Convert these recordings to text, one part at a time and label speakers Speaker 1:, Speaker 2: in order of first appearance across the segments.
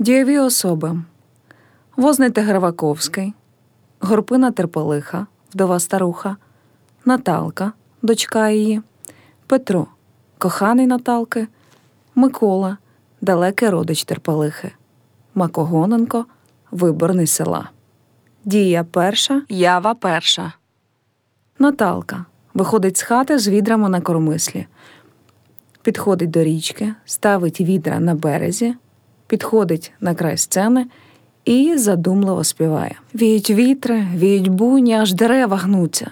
Speaker 1: Дієві особи Возний Теграваковський, Горпина Терполиха, вдова старуха, Наталка, дочка її, Петро, коханий Наталки, Микола, далекий родич Терполихи, Макогоненко, виборний села. Дія перша, ява перша. Наталка виходить з хати з відрами на кормислі. Підходить до річки, ставить відра на березі, підходить на край сцени і задумливо співає. Віють вітри, віють буні, аж дерева гнуться.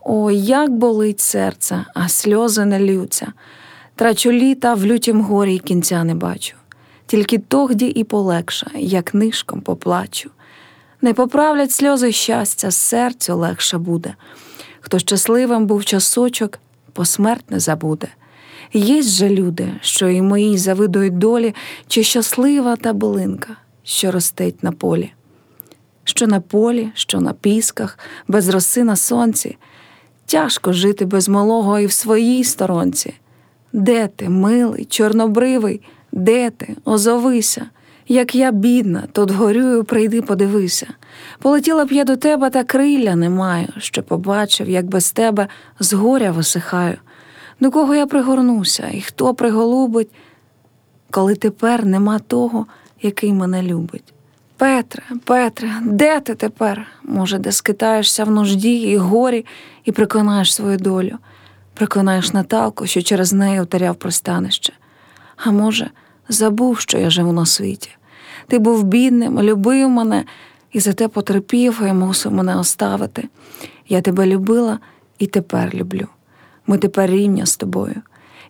Speaker 1: О, як болить серце, а сльози не ллються. Трачу літа в лютім горі й кінця не бачу. Тільки тогді і полегша, як нишком поплачу. Не поправлять сльози щастя, серцю легше буде. Хто щасливим був часочок, посмертне забуде. Єсть же люди, що і моїй завидують долі, чи щаслива та билинка, що ростить на полі. Що на полі, що на пісках, без роси на сонці. Тяжко жити без малого і в своїй сторонці. Де ти, милий, чорнобривий, де ти, озовися? Як я бідна, тут горюю, прийди, подивися. Полетіла б я до тебе, та крилля не маю, що побачив, як без тебе з горя висихаю. До кого я пригорнуся, і хто приголубить, коли тепер нема того, який мене любить. Петре, Петре, де ти тепер? Може, де скитаєшся в нужді і горі і приконаєш свою долю, приконаєш Наталку, що через неї утеряв пристанище. А може, забув, що я живу на світі. Ти був бідним, любив мене і за те потерпів і мусив мене оставити. Я тебе любила і тепер люблю. Ми тепер рівня з тобою.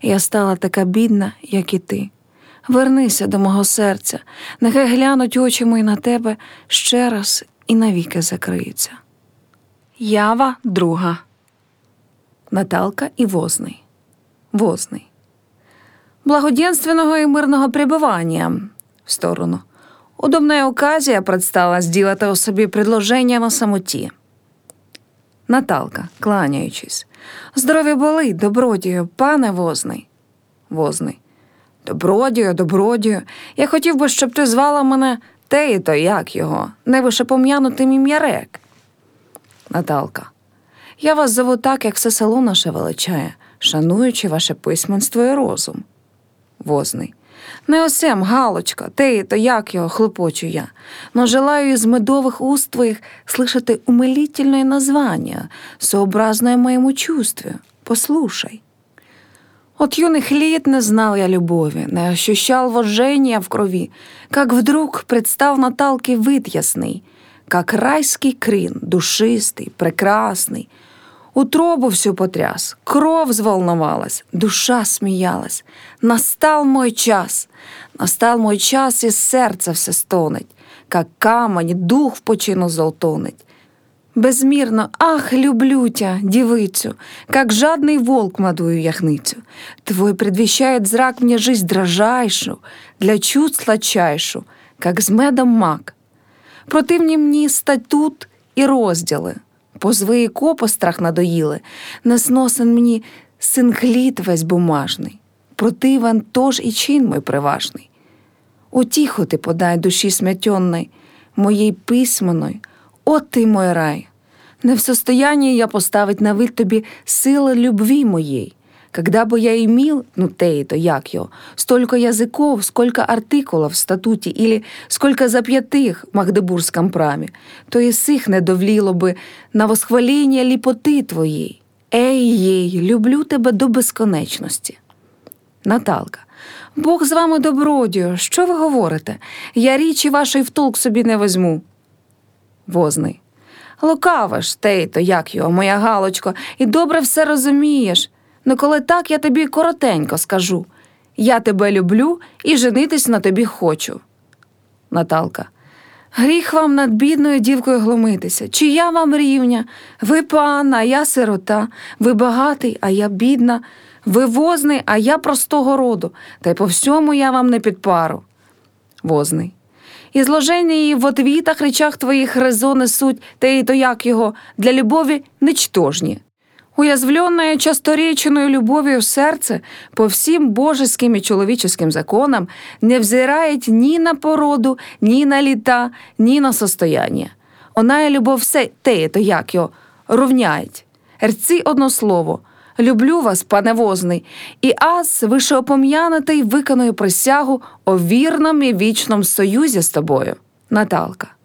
Speaker 1: Я стала така бідна, як і ти. Вернися до мого серця, нехай глянуть очі мої на тебе ще раз і навіки закриються. Ява друга. Наталка і Возний. Возний. Благоденственного і мирного пребывания в сторону. Удобная оказія предстала сделати у собі предложення на самоті. Наталка, кланяючись. Здоров'я болить, добродію, пане возний. Возний. Добродію, добродію. Я хотів би, щоб ти звала мене те і то як його, не вишепом'янутим ім'ярек. Наталка. Я вас зову так, як все село наше величає, шануючи ваше письменство і розум. Возний. Не осем, Галочка, те і то як його хлопочу я, но желаю из медовых уст твоих слышати умилительное название, сообразное моему чувству. Послушай. От юных лет не знал я любови, не ощущал вожжения в крови, как вдруг предстал Наталке вид ясный, как райский крин, душистый, прекрасный. Утробу всю потряс, кров взволновалась, душа сміялась. Настал мой час, настал мой час, і серце все стонеть, как камень, дух в почину золтонить. Безмірно, ах, люблю тя, девицю, как жадный волк младую яхницю. Твой предвещает зрак мне жизнь дрожайшу, для чуд сладчайшу, как з медом мак. Противні мені статут і розділи, позви і копострах надоїли, несносен мені синкліт весь бумажний, противен тож і чин мой приважний. Утіху ти подай душі смятьонної, моїй письменной, от ти мой рай. Не в состоянні я поставить на вид тобі сили любві моей. Когда бы я имел, ну те и то як його, столько языков, сколько артикулов в статуті, или сколько зап'ятих в Магдебурзьком прамі, то і сих не довліло би на восхваління ліпоти твоєї. Ей єй, люблю тебе до безконечності. Наталка. Бог з вами добродію, що ви говорите? Я річі вашої в толк собі не візьму. Возний. Лукавиш, то як його, моя Галочко, і добре все розумієш. Ну коли так, я тобі коротенько скажу. Я тебе люблю і женитись на тобі хочу. Наталка. Гріх вам над бідною дівкою глумитися. Чи я вам рівня? Ви пан, а я сирота, ви багатий, а я бідна, ви возний, а я простого роду, та й по всьому я вам не під пару. Возний. І зложення її в отвітах речах твоїх резони суть, те й то як його, для любові ничтожні. Уязвленная частореченою любовью в серце по всім божеским і чоловіческим законам, не взирає ні на породу, ні на літа, ні на состояння. Она є любов все те, то як його, ровняють. Рці одно слово. Люблю вас, пане возний, і аз, вишеопом'янутий, виконую присягу о вірному і вічному союзі з тобою. Наталка.